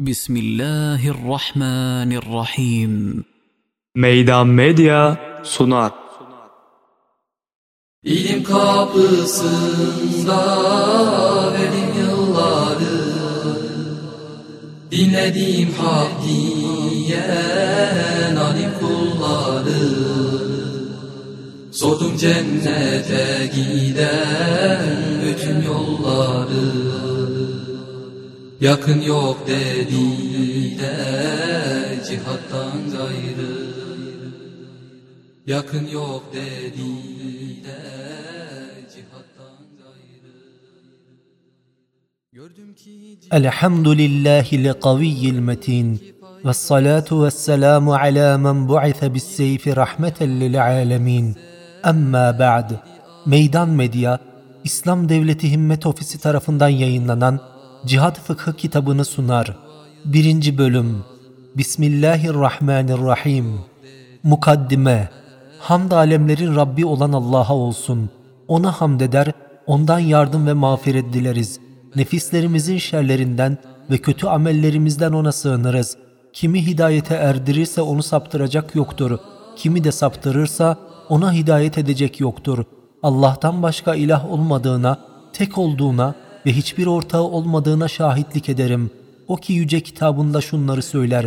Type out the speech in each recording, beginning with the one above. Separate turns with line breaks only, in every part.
بسم الله الرحمن الرحيم
Meydan Medya sunar.
İlim kapısında verdim yılları Dinlediğim hak diyen alim kulları Sordum cennete giden bütün yolları Yakın yok dediler cihattan gayrı Yakın yok dediler cihattan gayrı Gördüm ki
الحمد لله القوي المتين والصلاة والسلام على من بعث بالسيف رحمة للعالمين أما بعد Meydan Medya, İslam Devleti Himmet Ofisi tarafından yayınlanan Cihad Fıkhı kitabını sunar. 1. Bölüm Bismillahirrahmanirrahim Mukaddime Hamd alemlerin Rabbi olan Allah'a olsun. Ona hamd eder, ondan yardım ve mağfiret dileriz. Nefislerimizin şerlerinden ve kötü amellerimizden ona sığınırız. Kimi hidayete erdirirse onu saptıracak yoktur. Kimi de saptırırsa ona hidayet edecek yoktur. Allah'tan başka ilah olmadığına, tek olduğuna ve hiçbir ortağı olmadığına şahitlik ederim. O ki yüce kitabında şunları söyler.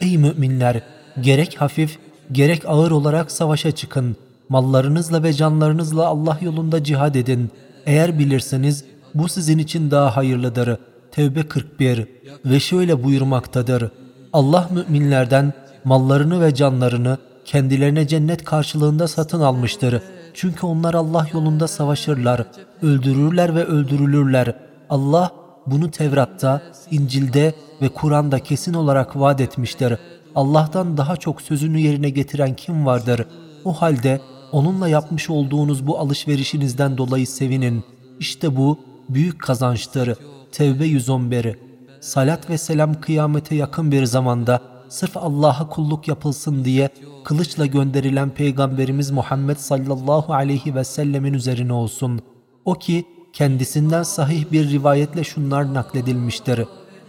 Ey müminler! Gerek hafif, gerek ağır olarak savaşa çıkın. Mallarınızla ve canlarınızla Allah yolunda cihad edin. Eğer bilirseniz bu sizin için daha hayırlıdır. Tevbe 41 ve şöyle buyurmaktadır. Allah müminlerden mallarını ve canlarını kendilerine cennet karşılığında satın almıştır. Çünkü onlar Allah yolunda savaşırlar, öldürürler ve öldürülürler. Allah bunu Tevrat'ta, İncil'de ve Kur'an'da kesin olarak vaat etmiştir. Allah'tan daha çok sözünü yerine getiren kim vardır? O halde onunla yapmış olduğunuz bu alışverişinizden dolayı sevinin. İşte bu büyük kazançtır. Tevbe 111 Salat ve selam kıyamete yakın bir zamanda sırf Allah'a kulluk yapılsın diye kılıçla gönderilen Peygamberimiz Muhammed sallallahu aleyhi ve sellemin üzerine olsun. O ki kendisinden sahih bir rivayetle şunlar nakledilmiştir.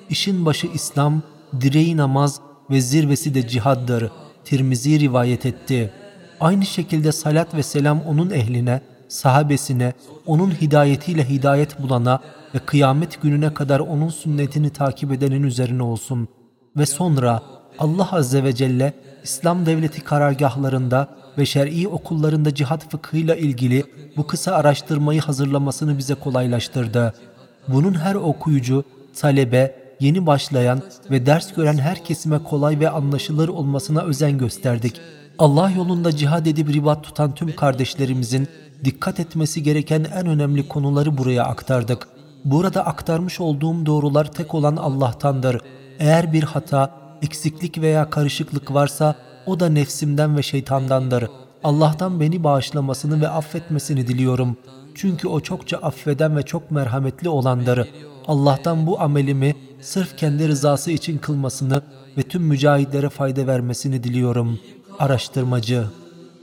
İşin başı İslam, direği namaz ve zirvesi de cihaddır. Tirmizi rivayet etti. Aynı şekilde salat ve selam onun ehline, sahabesine, onun hidayetiyle hidayet bulana ve kıyamet gününe kadar onun sünnetini takip edenin üzerine olsun. Ve sonra Allah Azze ve Celle İslam devleti karargahlarında ve şer'i okullarında cihat fıkhıyla ilgili bu kısa araştırmayı hazırlamasını bize kolaylaştırdı. Bunun her okuyucu, talebe, yeni başlayan ve ders gören her kesime kolay ve anlaşılır olmasına özen gösterdik. Allah yolunda cihad edip ribat tutan tüm kardeşlerimizin dikkat etmesi gereken en önemli konuları buraya aktardık. Burada aktarmış olduğum doğrular tek olan Allah'tandır. Eğer bir hata, eksiklik veya karışıklık varsa o da nefsimden ve şeytandandır. Allah'tan beni bağışlamasını ve affetmesini diliyorum. Çünkü o çokça affeden ve çok merhametli olandır. Allah'tan bu amelimi sırf kendi rızası için kılmasını ve tüm mücahitlere fayda vermesini diliyorum. Araştırmacı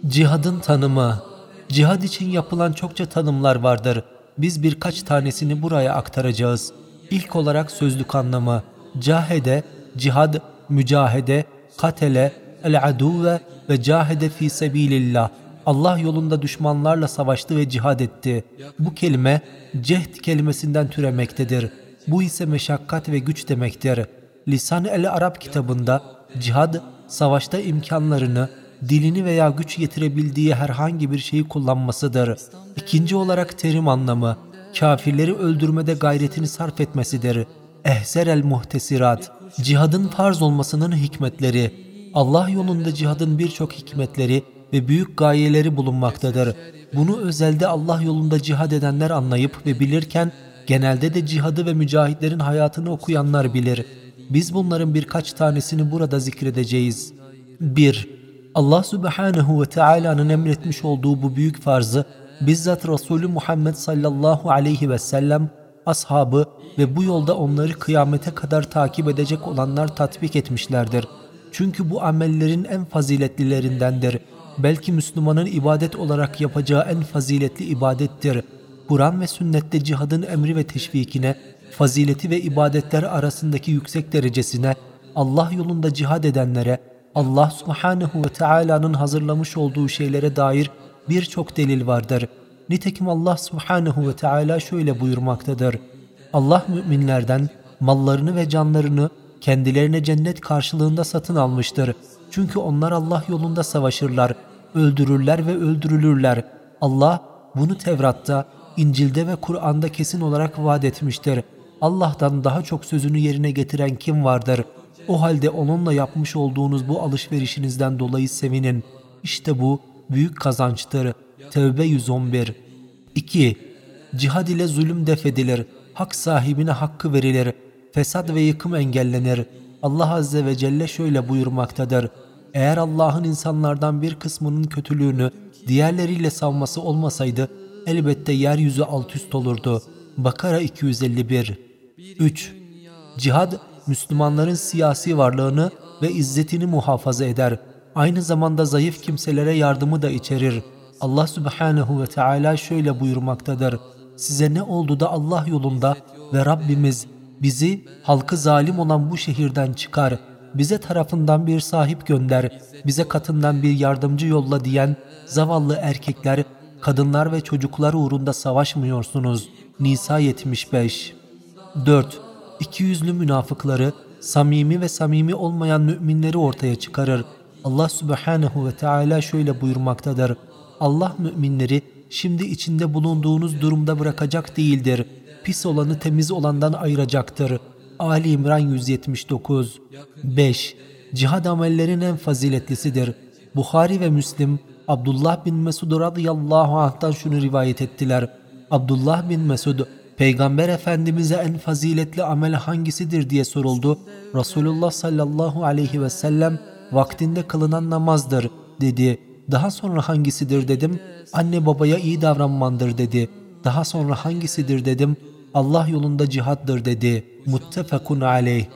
Cihadın tanımı Cihad için yapılan çokça tanımlar vardır. Biz birkaç tanesini buraya aktaracağız. İlk olarak sözlük anlamı. Cahede, cihad, mücahede, katele, el-aduve ve cahede fi sebilillah. Allah yolunda düşmanlarla savaştı ve cihad etti. Bu kelime cehd kelimesinden türemektedir. Bu ise meşakkat ve güç demektir. Lisan el Arap kitabında cihad savaşta imkanlarını, dilini veya güç yetirebildiği herhangi bir şeyi kullanmasıdır. İkinci olarak terim anlamı, kafirleri öldürmede gayretini sarf etmesidir. Ehzer el muhtesirat, cihadın farz olmasının hikmetleri, Allah yolunda cihadın birçok hikmetleri ve büyük gayeleri bulunmaktadır. Bunu özelde Allah yolunda cihad edenler anlayıp ve bilirken, genelde de cihadı ve mücahitlerin hayatını okuyanlar bilir. Biz bunların birkaç tanesini burada zikredeceğiz. 1. Allah Subhanahu ve Taala'nın emretmiş olduğu bu büyük farzı bizzat Resulü Muhammed sallallahu aleyhi ve sellem, ashabı ve bu yolda onları kıyamete kadar takip edecek olanlar tatbik etmişlerdir. Çünkü bu amellerin en faziletlilerindendir. Belki Müslümanın ibadet olarak yapacağı en faziletli ibadettir. Kur'an ve sünnette cihadın emri ve teşvikine, fazileti ve ibadetler arasındaki yüksek derecesine, Allah yolunda cihad edenlere, Allah subhanehu ve Teala'nın hazırlamış olduğu şeylere dair birçok delil vardır. Nitekim Allah subhanehu ve Teala şöyle buyurmaktadır. Allah müminlerden mallarını ve canlarını kendilerine cennet karşılığında satın almıştır. Çünkü onlar Allah yolunda savaşırlar, öldürürler ve öldürülürler. Allah bunu Tevrat'ta, İncil'de ve Kur'an'da kesin olarak vaat etmiştir. Allah'tan daha çok sözünü yerine getiren kim vardır? O halde onunla yapmış olduğunuz bu alışverişinizden dolayı sevinin. İşte bu büyük kazançtır. Tevbe 111 2. Cihad ile zulüm defedilir. Hak sahibine hakkı verilir. Fesat ve yıkım engellenir. Allah Azze ve Celle şöyle buyurmaktadır. Eğer Allah'ın insanlardan bir kısmının kötülüğünü diğerleriyle savması olmasaydı elbette yeryüzü alt üst olurdu. Bakara 251 3. Cihad, Müslümanların siyasi varlığını ve izzetini muhafaza eder. Aynı zamanda zayıf kimselere yardımı da içerir. Allah Subhanahu ve Teala şöyle buyurmaktadır. Size ne oldu da Allah yolunda ve Rabbimiz bizi halkı zalim olan bu şehirden çıkar. Bize tarafından bir sahip gönder. Bize katından bir yardımcı yolla diyen zavallı erkekler, kadınlar ve çocuklar uğrunda savaşmıyorsunuz. Nisa 75 4. İkiyüzlü münafıkları, samimi ve samimi olmayan müminleri ortaya çıkarır. Allah Subhanahu ve Teala şöyle buyurmaktadır. Allah müminleri şimdi içinde bulunduğunuz durumda bırakacak değildir. Pis olanı temiz olandan ayıracaktır. Ali İmran 179 5. Cihad amellerin en faziletlisidir. Bukhari ve Müslim Abdullah bin Mesud radıyallahu anh'tan şunu rivayet ettiler. Abdullah bin Mesud Peygamber Efendimiz'e en faziletli amel hangisidir diye soruldu. Resulullah sallallahu aleyhi ve sellem vaktinde kılınan namazdır dedi. Daha sonra hangisidir dedim. Anne babaya iyi davranmandır dedi. Daha sonra hangisidir dedim. Allah yolunda cihattır dedi. Muttefakun aleyh.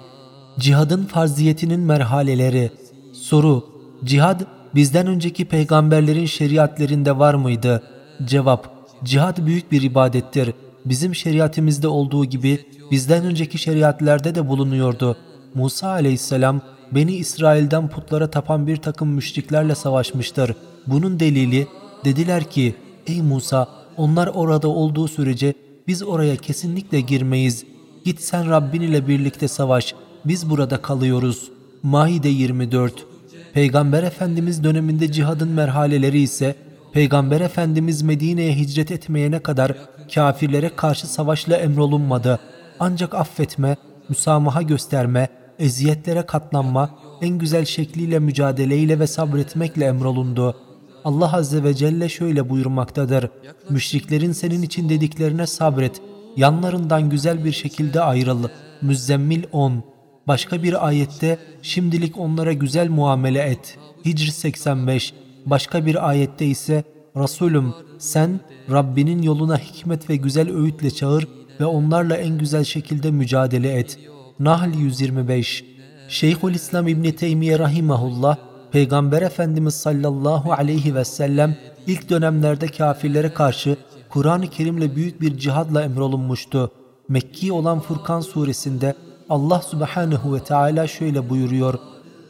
Cihadın farziyetinin merhaleleri. Soru. Cihad bizden önceki peygamberlerin şeriatlerinde var mıydı? Cevap. Cihad büyük bir ibadettir. Bizim şeriatimizde olduğu gibi bizden önceki şeriatlerde de bulunuyordu. Musa aleyhisselam Beni İsrail'den putlara tapan bir takım müşriklerle savaşmıştır. Bunun delili dediler ki ey Musa onlar orada olduğu sürece biz oraya kesinlikle girmeyiz. Git sen Rabbin ile birlikte savaş. Biz burada kalıyoruz. Maide 24 Peygamber Efendimiz döneminde cihadın merhaleleri ise Peygamber Efendimiz Medine'ye hicret etmeyene kadar kafirlere karşı savaşla emrolunmadı. Ancak affetme, müsamaha gösterme, eziyetlere katlanma, en güzel şekliyle mücadeleyle ve sabretmekle emrolundu. Allah Azze ve Celle şöyle buyurmaktadır. Müşriklerin senin için dediklerine sabret. Yanlarından güzel bir şekilde ayrıl. Müzzemmil 10 Başka bir ayette şimdilik onlara güzel muamele et. Hicr 85 Başka bir ayette ise Resulüm sen Rabbinin yoluna hikmet ve güzel öğütle çağır ve onlarla en güzel şekilde mücadele et. Nahl 125 Şeyhülislam İbni Teymiye Rahimahullah Peygamber Efendimiz sallallahu aleyhi ve sellem ilk dönemlerde kafirlere karşı Kur'an-ı Kerim'le büyük bir cihadla emrolunmuştu. Mekki olan Furkan suresinde Allah subhanehu ve Teala şöyle buyuruyor.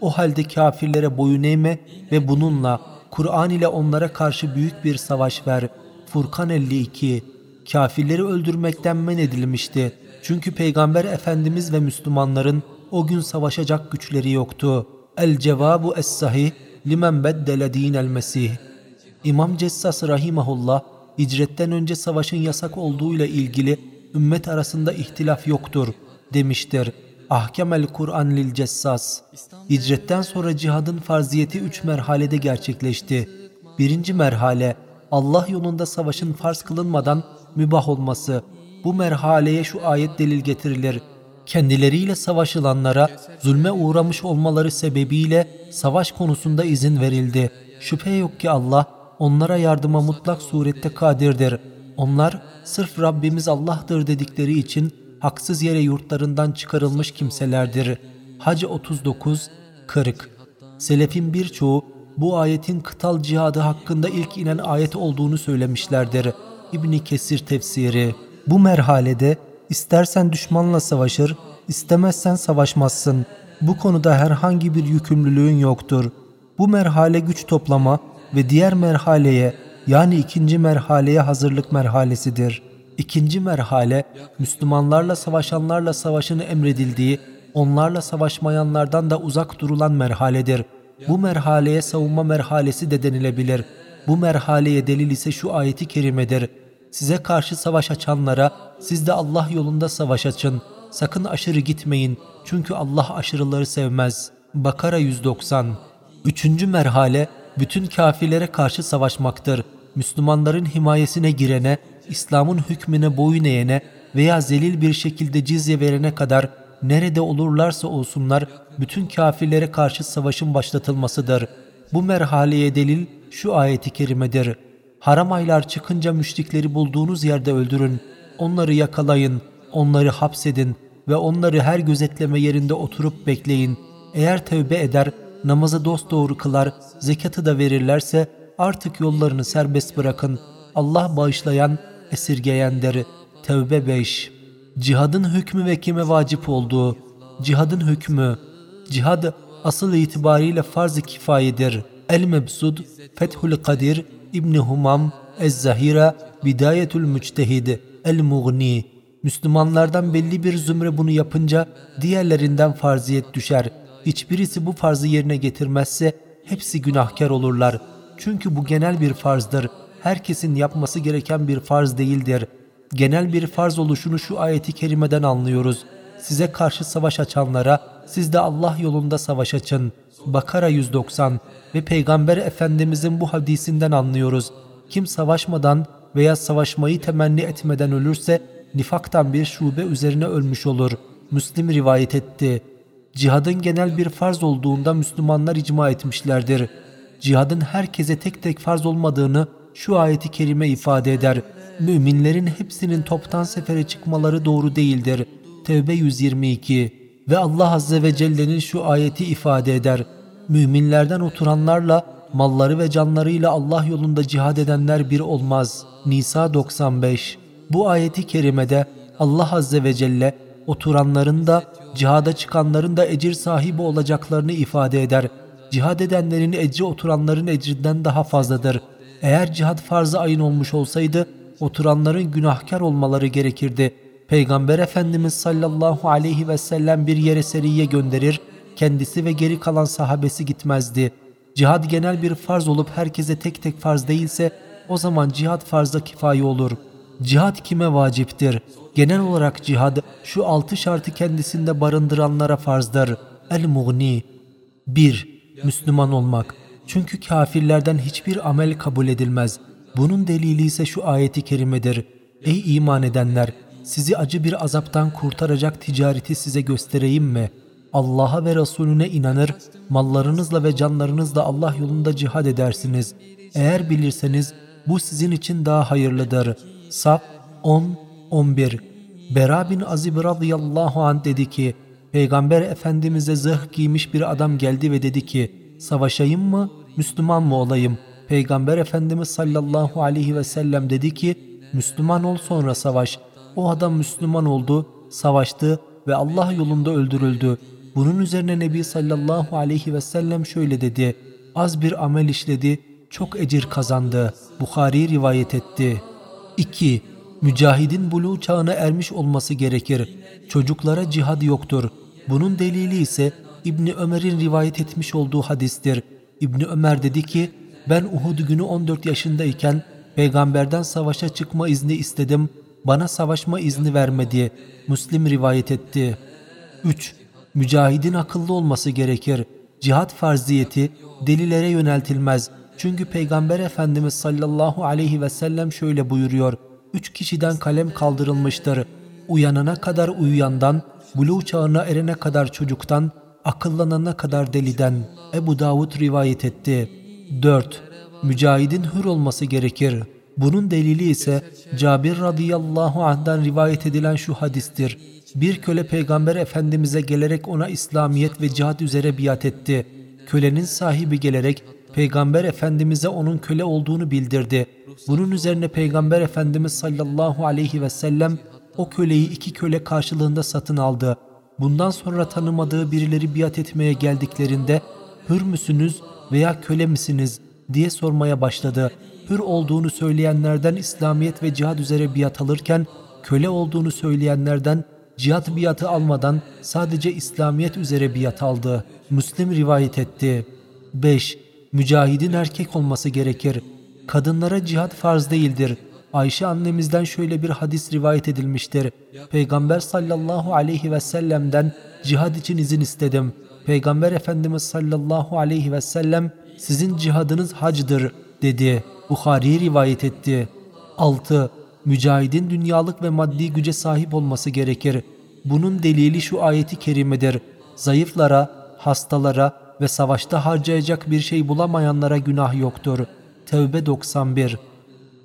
O halde kafirlere boyun eğme ve bununla Kur'an ile onlara karşı büyük bir savaş ver. Furkan 52 Kafirleri öldürmekten men edilmişti. Çünkü Peygamber Efendimiz ve Müslümanların o gün savaşacak güçleri yoktu. El cevabu es sahih limen beddele dinel mesih. İmam Cessas rahimahullah hicretten önce savaşın yasak olduğuyla ilgili ümmet arasında ihtilaf yoktur demiştir. Ahkemel Kur'an lil Cessas. Hicretten sonra cihadın farziyeti üç merhalede gerçekleşti. Birinci merhale Allah yolunda savaşın farz kılınmadan mübah olması. Bu merhaleye şu ayet delil getirilir. Kendileriyle savaşılanlara zulme uğramış olmaları sebebiyle savaş konusunda izin verildi. Şüphe yok ki Allah onlara yardıma mutlak surette kadirdir. Onlar sırf Rabbimiz Allah'tır dedikleri için haksız yere yurtlarından çıkarılmış kimselerdir. Hac 39 40 Selefin birçoğu bu ayetin kıtal cihadı hakkında ilk inen ayet olduğunu söylemişlerdir. İbni Kesir tefsiri. Bu merhalede istersen düşmanla savaşır, istemezsen savaşmazsın. Bu konuda herhangi bir yükümlülüğün yoktur. Bu merhale güç toplama ve diğer merhaleye yani ikinci merhaleye hazırlık merhalesidir. İkinci merhale Müslümanlarla savaşanlarla savaşın emredildiği, onlarla savaşmayanlardan da uzak durulan merhaledir. Bu merhaleye savunma merhalesi de denilebilir. Bu merhaleye delil ise şu ayeti kerimedir. Size karşı savaş açanlara siz de Allah yolunda savaş açın. Sakın aşırı gitmeyin çünkü Allah aşırıları sevmez. Bakara 190 Üçüncü merhale bütün kafirlere karşı savaşmaktır. Müslümanların himayesine girene, İslam'ın hükmüne boyun eğene veya zelil bir şekilde cizye verene kadar nerede olurlarsa olsunlar bütün kafirlere karşı savaşın başlatılmasıdır. Bu merhaleye delil şu ayeti kerimedir. Haram aylar çıkınca müşrikleri bulduğunuz yerde öldürün. Onları yakalayın, onları hapsedin ve onları her gözetleme yerinde oturup bekleyin. Eğer tövbe eder, namazı dosdoğru kılar, zekatı da verirlerse artık yollarını serbest bırakın. Allah bağışlayan, esirgeyendir. Tevbe 5 Cihadın hükmü ve kime vacip olduğu. Cihadın hükmü. Cihad asıl itibariyle farz-ı kifayedir. El-Mebsud, Fethül Kadir, İbni Humam, Ez-Zahira, Bidayetül Müçtehid, El-Mughni. Müslümanlardan belli bir zümre bunu yapınca diğerlerinden farziyet düşer. Hiçbirisi bu farzı yerine getirmezse hepsi günahkar olurlar. Çünkü bu genel bir farzdır. Herkesin yapması gereken bir farz değildir. Genel bir farz oluşunu şu ayeti kerimeden anlıyoruz. Size karşı savaş açanlara siz de Allah yolunda savaş açın. Bakara 190 ve Peygamber Efendimizin bu hadisinden anlıyoruz. Kim savaşmadan veya savaşmayı temenni etmeden ölürse nifaktan bir şube üzerine ölmüş olur. Müslim rivayet etti. Cihadın genel bir farz olduğunda Müslümanlar icma etmişlerdir. Cihadın herkese tek tek farz olmadığını şu ayeti kerime ifade eder. Müminlerin hepsinin toptan sefere çıkmaları doğru değildir. Tevbe 122 Ve Allah Azze ve Celle'nin şu ayeti ifade eder. Müminlerden oturanlarla malları ve canlarıyla Allah yolunda cihad edenler bir olmaz. Nisa 95 Bu ayeti kerimede Allah Azze ve Celle oturanların da cihada çıkanların da ecir sahibi olacaklarını ifade eder. Cihad edenlerin ecri oturanların ecrinden daha fazladır. Eğer cihad farzı ayın olmuş olsaydı oturanların günahkar olmaları gerekirdi. Peygamber Efendimiz sallallahu aleyhi ve sellem bir yere seriye gönderir, kendisi ve geri kalan sahabesi gitmezdi. Cihad genel bir farz olup herkese tek tek farz değilse o zaman cihad farza kifaye olur. Cihad kime vaciptir? Genel olarak cihad şu altı şartı kendisinde barındıranlara farzdır. El-Mughni 1. Müslüman olmak. Çünkü kafirlerden hiçbir amel kabul edilmez. Bunun delili ise şu ayeti kerimedir. Ey iman edenler! Sizi acı bir azaptan kurtaracak ticareti size göstereyim mi? Allah'a ve Resulüne inanır, mallarınızla ve canlarınızla Allah yolunda cihad edersiniz. Eğer bilirseniz bu sizin için daha hayırlıdır. Saf 10-11 Bera bin Azib radıyallahu anh dedi ki, Peygamber Efendimiz'e zırh giymiş bir adam geldi ve dedi ki, savaşayım mı, Müslüman mı olayım? Peygamber Efendimiz sallallahu aleyhi ve sellem dedi ki, Müslüman ol sonra savaş. O adam Müslüman oldu, savaştı ve Allah yolunda öldürüldü. Bunun üzerine Nebi sallallahu aleyhi ve sellem şöyle dedi, az bir amel işledi, çok ecir kazandı. Bukhari rivayet etti. 2. Mücahidin buluğ çağına ermiş olması gerekir. Çocuklara cihad yoktur. Bunun delili ise İbni Ömer'in rivayet etmiş olduğu hadistir. İbni Ömer dedi ki, ben Uhud günü 14 yaşındayken peygamberden savaşa çıkma izni istedim. Bana savaşma izni vermedi. Müslim rivayet etti. 3. Mücahidin akıllı olması gerekir. Cihat farziyeti delilere yöneltilmez. Çünkü Peygamber Efendimiz sallallahu aleyhi ve sellem şöyle buyuruyor. Üç kişiden kalem kaldırılmıştır. Uyanana kadar uyuyandan, buluğ çağına erene kadar çocuktan, akıllanana kadar deliden. Ebu Davud rivayet etti. 4. Mücahidin hür olması gerekir. Bunun delili ise Cabir radıyallahu anh'dan rivayet edilen şu hadistir. Bir köle peygamber efendimize gelerek ona İslamiyet ve cihat üzere biat etti. Kölenin sahibi gelerek Peygamber Efendimiz'e onun köle olduğunu bildirdi. Bunun üzerine Peygamber Efendimiz sallallahu aleyhi ve sellem o köleyi iki köle karşılığında satın aldı. Bundan sonra tanımadığı birileri biat etmeye geldiklerinde hür müsünüz veya köle misiniz diye sormaya başladı. Hür olduğunu söyleyenlerden İslamiyet ve cihad üzere biat alırken köle olduğunu söyleyenlerden cihat biatı almadan sadece İslamiyet üzere biat aldı. Müslim rivayet etti. 5. Mücahidin erkek olması gerekir. Kadınlara cihat farz değildir. Ayşe annemizden şöyle bir hadis rivayet edilmiştir. Peygamber sallallahu aleyhi ve sellem'den cihad için izin istedim. Peygamber Efendimiz sallallahu aleyhi ve sellem sizin cihadınız hacdır dedi. Bukhari rivayet etti. 6. Mücahidin dünyalık ve maddi güce sahip olması gerekir. Bunun delili şu ayeti kerimedir. Zayıflara, hastalara ve savaşta harcayacak bir şey bulamayanlara günah yoktur. Tevbe 91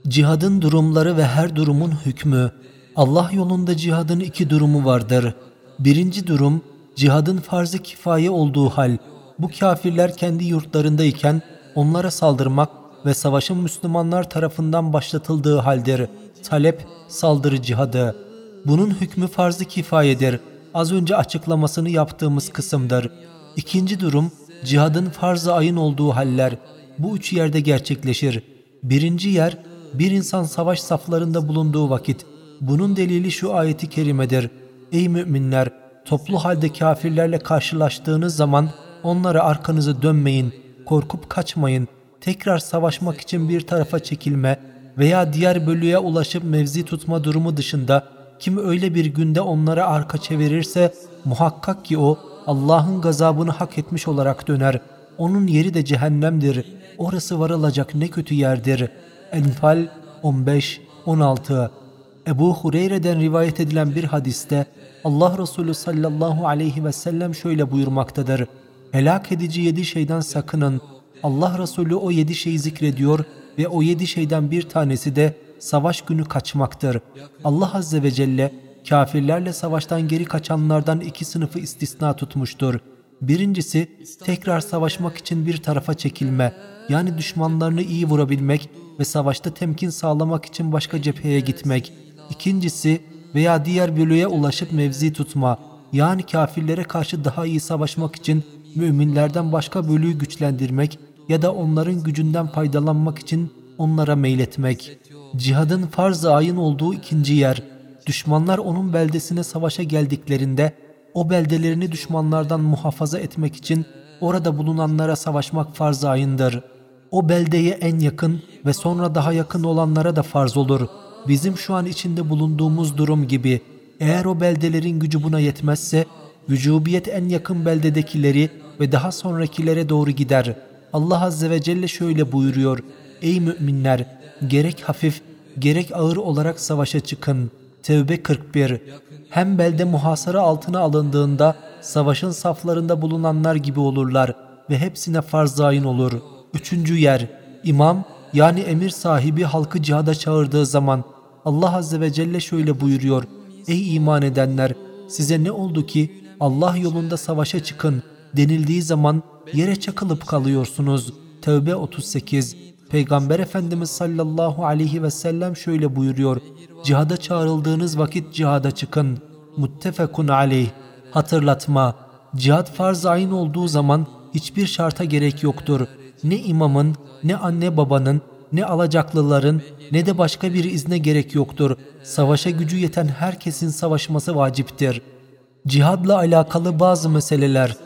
Cihadın durumları ve her durumun hükmü. Allah yolunda cihadın iki durumu vardır. Birinci durum, cihadın farz-ı kifaye olduğu hal. Bu kafirler kendi yurtlarındayken onlara saldırmak ve savaşın Müslümanlar tarafından başlatıldığı haldir. Talep, saldırı cihadı. Bunun hükmü farz-ı kifayedir. Az önce açıklamasını yaptığımız kısımdır. İkinci durum, cihadın farz-ı ayın olduğu haller. Bu üç yerde gerçekleşir. Birinci yer, bir insan savaş saflarında bulunduğu vakit. Bunun delili şu ayeti kerimedir. Ey müminler! Toplu halde kafirlerle karşılaştığınız zaman onlara arkanızı dönmeyin, korkup kaçmayın. Tekrar savaşmak için bir tarafa çekilme veya diğer bölüye ulaşıp mevzi tutma durumu dışında kim öyle bir günde onlara arka çevirirse muhakkak ki o Allah'ın gazabını hak etmiş olarak döner. Onun yeri de cehennemdir. Orası varılacak ne kötü yerdir. Enfal 15-16 Ebu Hureyre'den rivayet edilen bir hadiste Allah Resulü sallallahu aleyhi ve sellem şöyle buyurmaktadır. Helak edici yedi şeyden sakının. Allah Resulü o yedi şeyi zikrediyor ve o yedi şeyden bir tanesi de savaş günü kaçmaktır. Allah Azze ve Celle kafirlerle savaştan geri kaçanlardan iki sınıfı istisna tutmuştur. Birincisi tekrar savaşmak için bir tarafa çekilme, yani düşmanlarını iyi vurabilmek ve savaşta temkin sağlamak için başka cepheye gitmek. İkincisi veya diğer bölüye ulaşıp mevzi tutma, yani kafirlere karşı daha iyi savaşmak için müminlerden başka bölüyü güçlendirmek ya da onların gücünden faydalanmak için onlara meyletmek. Cihadın farz-ı ayın olduğu ikinci yer, düşmanlar onun beldesine savaşa geldiklerinde o beldelerini düşmanlardan muhafaza etmek için orada bulunanlara savaşmak farz-ı ayındır. O beldeye en yakın ve sonra daha yakın olanlara da farz olur. Bizim şu an içinde bulunduğumuz durum gibi. Eğer o beldelerin gücü buna yetmezse, vücubiyet en yakın beldedekileri ve daha sonrakilere doğru gider. Allah Azze ve Celle şöyle buyuruyor. Ey müminler! Gerek hafif, gerek ağır olarak savaşa çıkın. Tevbe 41 Hem belde muhasara altına alındığında savaşın saflarında bulunanlar gibi olurlar ve hepsine farz ayin olur. Üçüncü yer, imam yani emir sahibi halkı cihada çağırdığı zaman Allah Azze ve Celle şöyle buyuruyor. Ey iman edenler! Size ne oldu ki Allah yolunda savaşa çıkın denildiği zaman yere çakılıp kalıyorsunuz. Tevbe 38 Peygamber Efendimiz sallallahu aleyhi ve sellem şöyle buyuruyor. Cihada çağrıldığınız vakit cihada çıkın. Muttefekun aleyh. Hatırlatma. Cihad farz ayın olduğu zaman hiçbir şarta gerek yoktur. Ne imamın, ne anne babanın, ne alacaklıların, ne de başka bir izne gerek yoktur. Savaşa gücü yeten herkesin savaşması vaciptir. Cihadla alakalı bazı meseleler.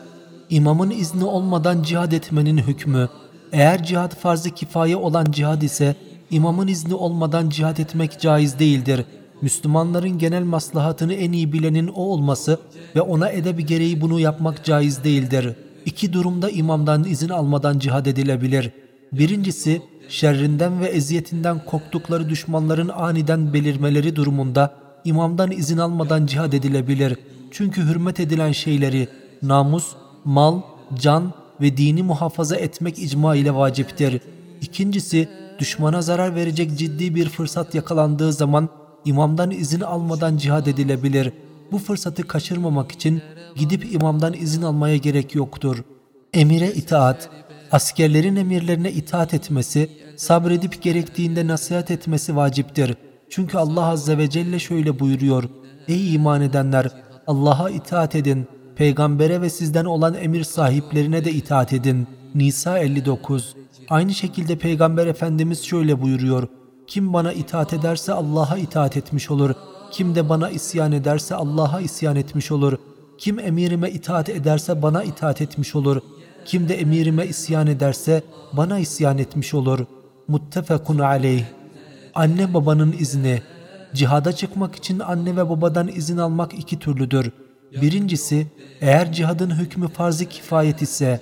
İmamın izni olmadan cihad etmenin hükmü. Eğer cihad farz-ı kifaye olan cihad ise imamın izni olmadan cihad etmek caiz değildir. Müslümanların genel maslahatını en iyi bilenin o olması ve ona edebi gereği bunu yapmak caiz değildir. İki durumda imamdan izin almadan cihad edilebilir. Birincisi, şerrinden ve eziyetinden korktukları düşmanların aniden belirmeleri durumunda imamdan izin almadan cihad edilebilir. Çünkü hürmet edilen şeyleri namus, mal, can ve dini muhafaza etmek icma ile vaciptir. İkincisi, düşmana zarar verecek ciddi bir fırsat yakalandığı zaman imamdan izin almadan cihad edilebilir. Bu fırsatı kaçırmamak için gidip imamdan izin almaya gerek yoktur. Emire itaat Askerlerin emirlerine itaat etmesi, sabredip gerektiğinde nasihat etmesi vaciptir. Çünkü Allah Azze ve Celle şöyle buyuruyor. Ey iman edenler! Allah'a itaat edin. Peygambere ve sizden olan emir sahiplerine de itaat edin. Nisa 59 Aynı şekilde Peygamber Efendimiz şöyle buyuruyor. Kim bana itaat ederse Allah'a itaat etmiş olur. Kim de bana isyan ederse Allah'a isyan etmiş olur. Kim emirime itaat ederse bana itaat etmiş olur. Kim de emirime isyan ederse bana isyan etmiş olur. Muttefekun aleyh. Anne babanın izni. Cihada çıkmak için anne ve babadan izin almak iki türlüdür. Birincisi, eğer cihadın hükmü farz-ı kifayet ise,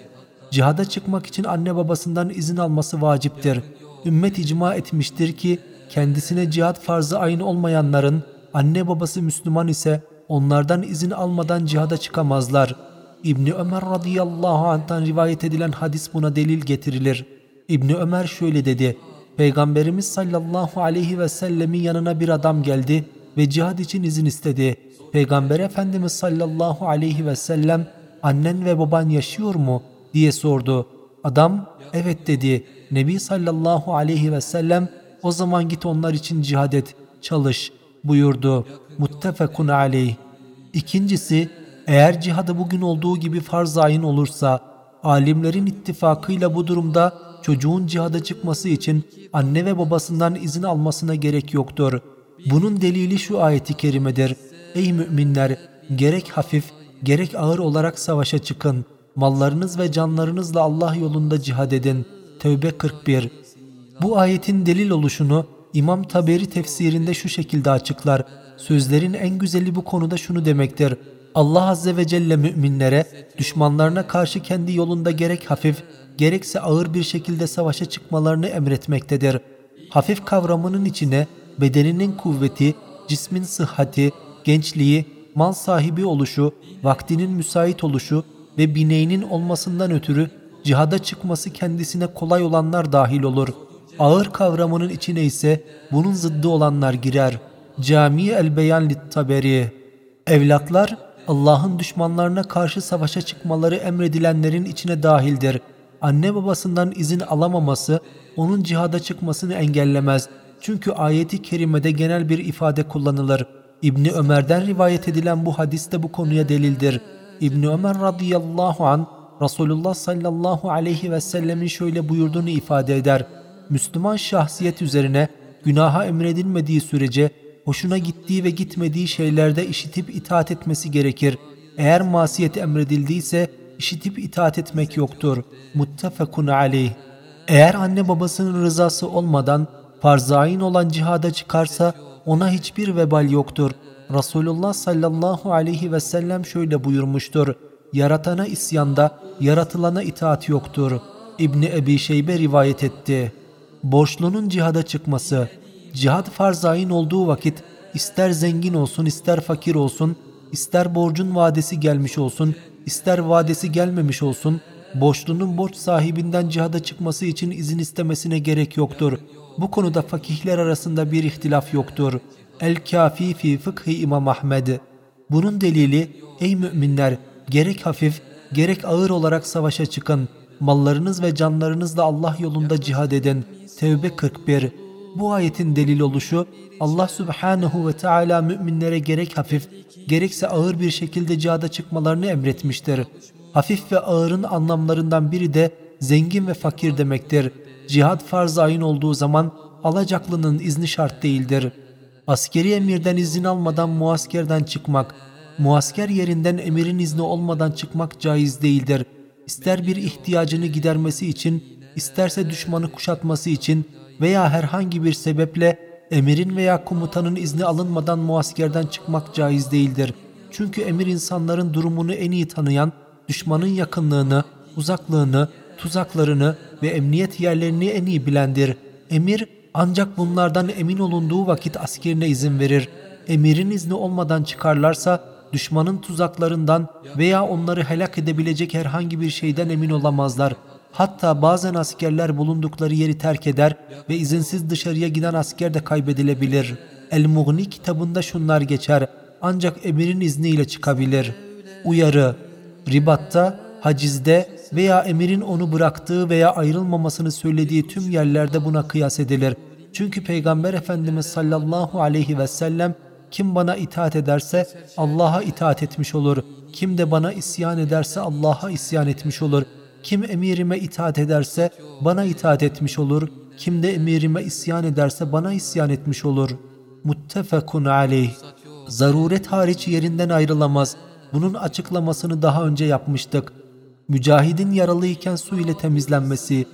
cihada çıkmak için anne babasından izin alması vaciptir. Ümmet icma etmiştir ki, kendisine cihat farzı aynı olmayanların, anne babası Müslüman ise, onlardan izin almadan cihada çıkamazlar. İbni Ömer radıyallahu anh'tan rivayet edilen hadis buna delil getirilir. İbni Ömer şöyle dedi, Peygamberimiz sallallahu aleyhi ve sellemin yanına bir adam geldi ve cihad için izin istedi. Peygamber Efendimiz sallallahu aleyhi ve sellem annen ve baban yaşıyor mu diye sordu. Adam evet dedi. Nebi sallallahu aleyhi ve sellem o zaman git onlar için cihad et, çalış buyurdu. Muttefekun aleyh. İkincisi eğer cihadı bugün olduğu gibi farz ayın olursa alimlerin ittifakıyla bu durumda çocuğun cihada çıkması için anne ve babasından izin almasına gerek yoktur. Bunun delili şu ayeti kerimedir. Ey müminler! Gerek hafif, gerek ağır olarak savaşa çıkın. Mallarınız ve canlarınızla Allah yolunda cihad edin. Tevbe 41 Bu ayetin delil oluşunu İmam Taberi tefsirinde şu şekilde açıklar. Sözlerin en güzeli bu konuda şunu demektir. Allah Azze ve Celle müminlere, düşmanlarına karşı kendi yolunda gerek hafif, gerekse ağır bir şekilde savaşa çıkmalarını emretmektedir. Hafif kavramının içine bedeninin kuvveti, cismin sıhhati, gençliği, mal sahibi oluşu, vaktinin müsait oluşu ve bineğinin olmasından ötürü cihada çıkması kendisine kolay olanlar dahil olur. Ağır kavramının içine ise bunun zıddı olanlar girer. Cami el-Beyan lit-Taberi Evlatlar Allah'ın düşmanlarına karşı savaşa çıkmaları emredilenlerin içine dahildir. Anne babasından izin alamaması onun cihada çıkmasını engellemez. Çünkü ayeti kerimede genel bir ifade kullanılır. İbni Ömer'den rivayet edilen bu hadis de bu konuya delildir. İbni Ömer radıyallahu an Resulullah sallallahu aleyhi ve sellemin şöyle buyurduğunu ifade eder. Müslüman şahsiyet üzerine günaha emredilmediği sürece hoşuna gittiği ve gitmediği şeylerde işitip itaat etmesi gerekir. Eğer masiyet emredildiyse işitip itaat etmek yoktur. Muttefekun aleyh. Eğer anne babasının rızası olmadan farzain olan cihada çıkarsa ona hiçbir vebal yoktur. Resulullah sallallahu aleyhi ve sellem şöyle buyurmuştur. Yaratana isyanda, yaratılana itaat yoktur. İbni Ebi Şeybe rivayet etti. Borçlunun cihada çıkması. Cihad farzain olduğu vakit ister zengin olsun ister fakir olsun, ister borcun vadesi gelmiş olsun, ister vadesi gelmemiş olsun, borçlunun borç sahibinden cihada çıkması için izin istemesine gerek yoktur. Bu konuda fakihler arasında bir ihtilaf yoktur. El-Kafi fi fıkhi İmam Ahmed. Bunun delili, ey müminler, gerek hafif, gerek ağır olarak savaşa çıkın. Mallarınız ve canlarınızla Allah yolunda cihad edin. Tevbe 41 Bu ayetin delil oluşu, Allah subhanahu ve Teala müminlere gerek hafif, gerekse ağır bir şekilde cihada çıkmalarını emretmiştir. Hafif ve ağırın anlamlarından biri de zengin ve fakir demektir. Cihad farz ayın olduğu zaman alacaklının izni şart değildir. Askeri emirden izin almadan muaskerden çıkmak, muasker yerinden emirin izni olmadan çıkmak caiz değildir. İster bir ihtiyacını gidermesi için, isterse düşmanı kuşatması için veya herhangi bir sebeple emirin veya komutanın izni alınmadan muaskerden çıkmak caiz değildir. Çünkü emir insanların durumunu en iyi tanıyan, düşmanın yakınlığını, uzaklığını, tuzaklarını ve emniyet yerlerini en iyi bilendir. Emir ancak bunlardan emin olunduğu vakit askerine izin verir. Emirin izni olmadan çıkarlarsa düşmanın tuzaklarından veya onları helak edebilecek herhangi bir şeyden emin olamazlar. Hatta bazen askerler bulundukları yeri terk eder ve izinsiz dışarıya giden asker de kaybedilebilir. El-Mughni kitabında şunlar geçer. Ancak emirin izniyle çıkabilir. Uyarı Ribatta hacizde veya emirin onu bıraktığı veya ayrılmamasını söylediği tüm yerlerde buna kıyas edilir. Çünkü Peygamber Efendimiz sallallahu aleyhi ve sellem kim bana itaat ederse Allah'a itaat etmiş olur. Kim de bana isyan ederse Allah'a isyan etmiş olur. Kim emirime itaat ederse bana itaat etmiş olur. Kim de emirime isyan ederse bana isyan etmiş olur. Muttefekun aleyh. Zaruret hariç yerinden ayrılamaz. Bunun açıklamasını daha önce yapmıştık. Mücahidin yaralıyken su ile temizlenmesi.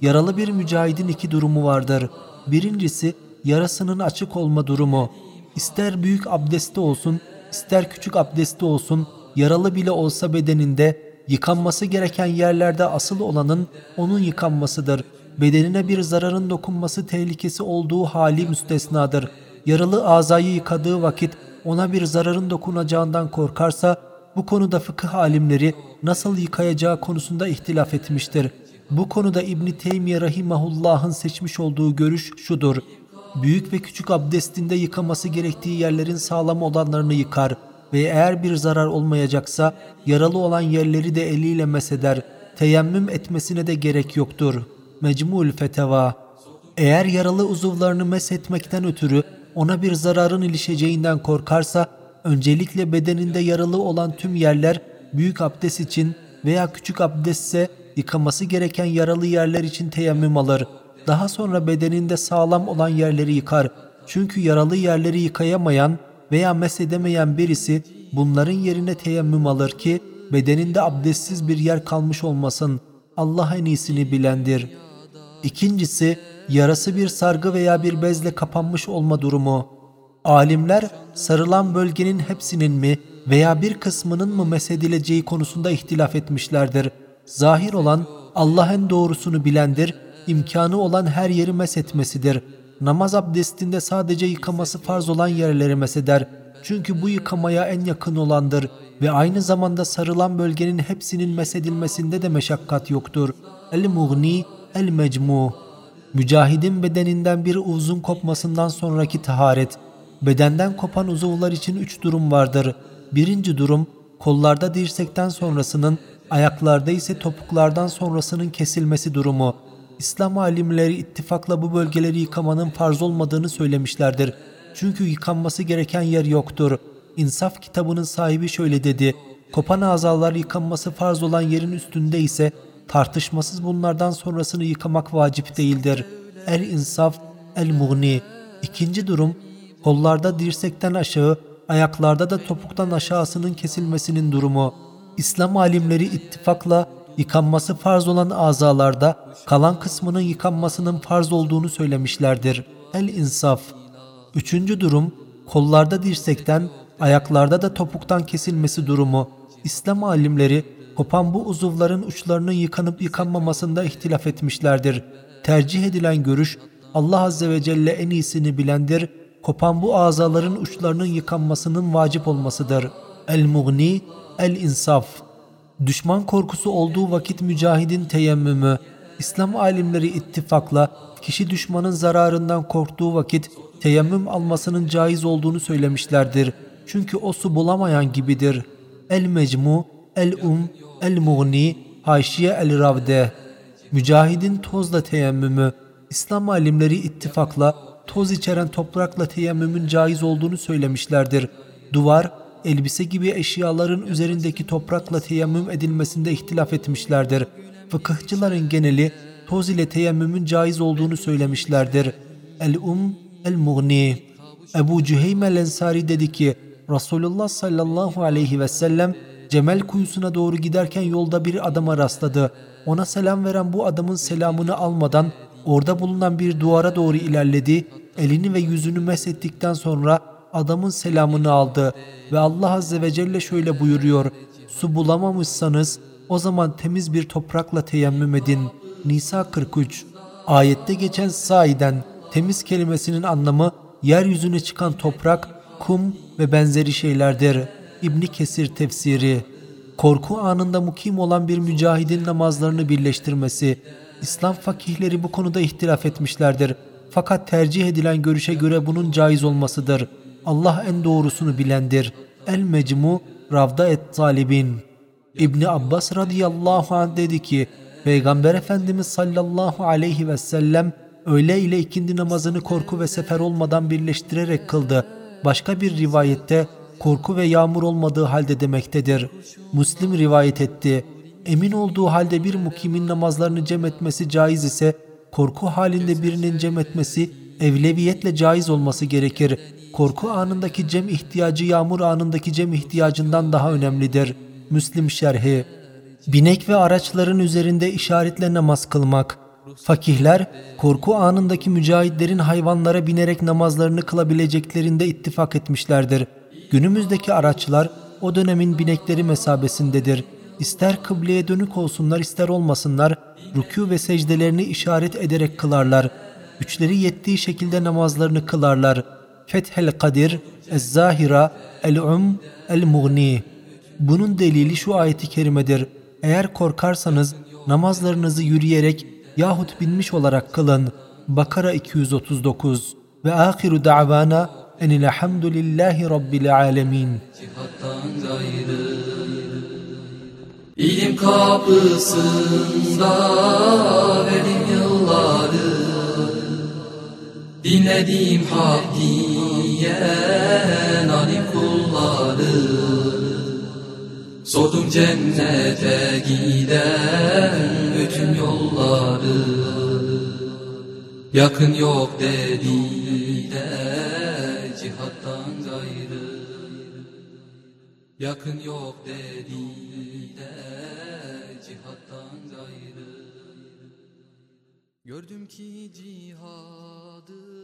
Yaralı bir mücahidin iki durumu vardır. Birincisi yarasının açık olma durumu. İster büyük abdesti olsun, ister küçük abdesti olsun, yaralı bile olsa bedeninde yıkanması gereken yerlerde asıl olanın onun yıkanmasıdır. Bedenine bir zararın dokunması tehlikesi olduğu hali müstesnadır. Yaralı azayı yıkadığı vakit ona bir zararın dokunacağından korkarsa bu konuda fıkıh alimleri nasıl yıkayacağı konusunda ihtilaf etmiştir. Bu konuda İbn Teymiye rahimahullah'ın seçmiş olduğu görüş şudur. Büyük ve küçük abdestinde yıkaması gerektiği yerlerin sağlam olanlarını yıkar ve eğer bir zarar olmayacaksa yaralı olan yerleri de eliyle meseder. Teyemmüm etmesine de gerek yoktur. Mecmul Feteva Eğer yaralı uzuvlarını meshetmekten ötürü ona bir zararın ilişeceğinden korkarsa öncelikle bedeninde yaralı olan tüm yerler büyük abdest için veya küçük abdestse yıkaması gereken yaralı yerler için teyemmüm alır. Daha sonra bedeninde sağlam olan yerleri yıkar. Çünkü yaralı yerleri yıkayamayan veya mesedemeyen birisi bunların yerine teyemmüm alır ki bedeninde abdestsiz bir yer kalmış olmasın. Allah en iyisini bilendir. İkincisi, yarası bir sargı veya bir bezle kapanmış olma durumu. Alimler sarılan bölgenin hepsinin mi veya bir kısmının mı mesedileceği konusunda ihtilaf etmişlerdir. Zahir olan Allah en doğrusunu bilendir, imkanı olan her yeri mesetmesidir. Namaz abdestinde sadece yıkaması farz olan yerleri meseder. Çünkü bu yıkamaya en yakın olandır ve aynı zamanda sarılan bölgenin hepsinin mesedilmesinde de meşakkat yoktur. El-Mughni, El-Mecmu Mücahidin bedeninden bir uzun kopmasından sonraki taharet. Bedenden kopan uzuvlar için üç durum vardır. Birinci durum, kollarda dirsekten sonrasının, ayaklarda ise topuklardan sonrasının kesilmesi durumu. İslam alimleri ittifakla bu bölgeleri yıkamanın farz olmadığını söylemişlerdir. Çünkü yıkanması gereken yer yoktur. İnsaf kitabının sahibi şöyle dedi. Kopan azalar yıkanması farz olan yerin üstünde ise tartışmasız bunlardan sonrasını yıkamak vacip değildir. El-İnsaf, El-Mughni. İkinci durum, kollarda dirsekten aşağı, ayaklarda da topuktan aşağısının kesilmesinin durumu. İslam alimleri ittifakla yıkanması farz olan azalarda kalan kısmının yıkanmasının farz olduğunu söylemişlerdir. El-İnsaf. Üçüncü durum, kollarda dirsekten, ayaklarda da topuktan kesilmesi durumu. İslam alimleri kopan bu uzuvların uçlarının yıkanıp yıkanmamasında ihtilaf etmişlerdir. Tercih edilen görüş Allah Azze ve Celle en iyisini bilendir. Kopan bu azaların uçlarının yıkanmasının vacip olmasıdır. El-Mughni, El-İnsaf Düşman korkusu olduğu vakit mücahidin teyemmümü, İslam alimleri ittifakla kişi düşmanın zararından korktuğu vakit teyemmüm almasının caiz olduğunu söylemişlerdir. Çünkü o su bulamayan gibidir. El-Mecmu, El-Um, El-Mughni, Haşiye El-Ravde Mücahidin tozla teyemmümü, İslam alimleri ittifakla toz içeren toprakla teyemmümün caiz olduğunu söylemişlerdir. Duvar, elbise gibi eşyaların üzerindeki toprakla teyemmüm edilmesinde ihtilaf etmişlerdir. Fıkıhçıların geneli toz ile teyemmümün caiz olduğunu söylemişlerdir. El-Um, El-Mughni Ebu Cüheyme el-Ensari dedi ki Resulullah sallallahu aleyhi ve sellem Cemel kuyusuna doğru giderken yolda bir adama rastladı. Ona selam veren bu adamın selamını almadan orada bulunan bir duvara doğru ilerledi. Elini ve yüzünü meshettikten sonra adamın selamını aldı ve Allah Azze ve Celle şöyle buyuruyor. Su bulamamışsanız o zaman temiz bir toprakla teyemmüm edin. Nisa 43 Ayette geçen saiden temiz kelimesinin anlamı yeryüzüne çıkan toprak, kum ve benzeri şeylerdir. İbni Kesir tefsiri Korku anında mukim olan bir mücahidin namazlarını birleştirmesi. İslam fakihleri bu konuda ihtilaf etmişlerdir. Fakat tercih edilen görüşe göre bunun caiz olmasıdır. Allah en doğrusunu bilendir. El Mecmu Ravda et Talibin İbni Abbas radıyallahu anh dedi ki Peygamber Efendimiz sallallahu aleyhi ve sellem öğle ile ikindi namazını korku ve sefer olmadan birleştirerek kıldı. Başka bir rivayette korku ve yağmur olmadığı halde demektedir. Müslim rivayet etti. Emin olduğu halde bir mukimin namazlarını cem etmesi caiz ise korku halinde birinin cem etmesi evleviyetle caiz olması gerekir. Korku anındaki cem ihtiyacı yağmur anındaki cem ihtiyacından daha önemlidir. Müslim şerhi Binek ve araçların üzerinde işaretle namaz kılmak. Fakihler, korku anındaki mücahitlerin hayvanlara binerek namazlarını kılabileceklerinde ittifak etmişlerdir. Günümüzdeki araçlar o dönemin binekleri mesabesindedir. İster kıbleye dönük olsunlar ister olmasınlar, rükû ve secdelerini işaret ederek kılarlar. Güçleri yettiği şekilde namazlarını kılarlar. Fethel Kadir, Ez-Zahira, El-Um, El-Mughni. Bunun delili şu ayeti kerimedir. Eğer korkarsanız namazlarınızı yürüyerek yahut binmiş olarak kılın. Bakara 239 ve ahiru da'vana enilhamdülillahi rabbil alemin.
İlim kapısında verim yılları Dinlediğim hak diyen alim kulları Sordum cennete giden bütün yolları Yakın yok dediler cihattan gayrı. Yakın yok dediler Gördüm ki fayda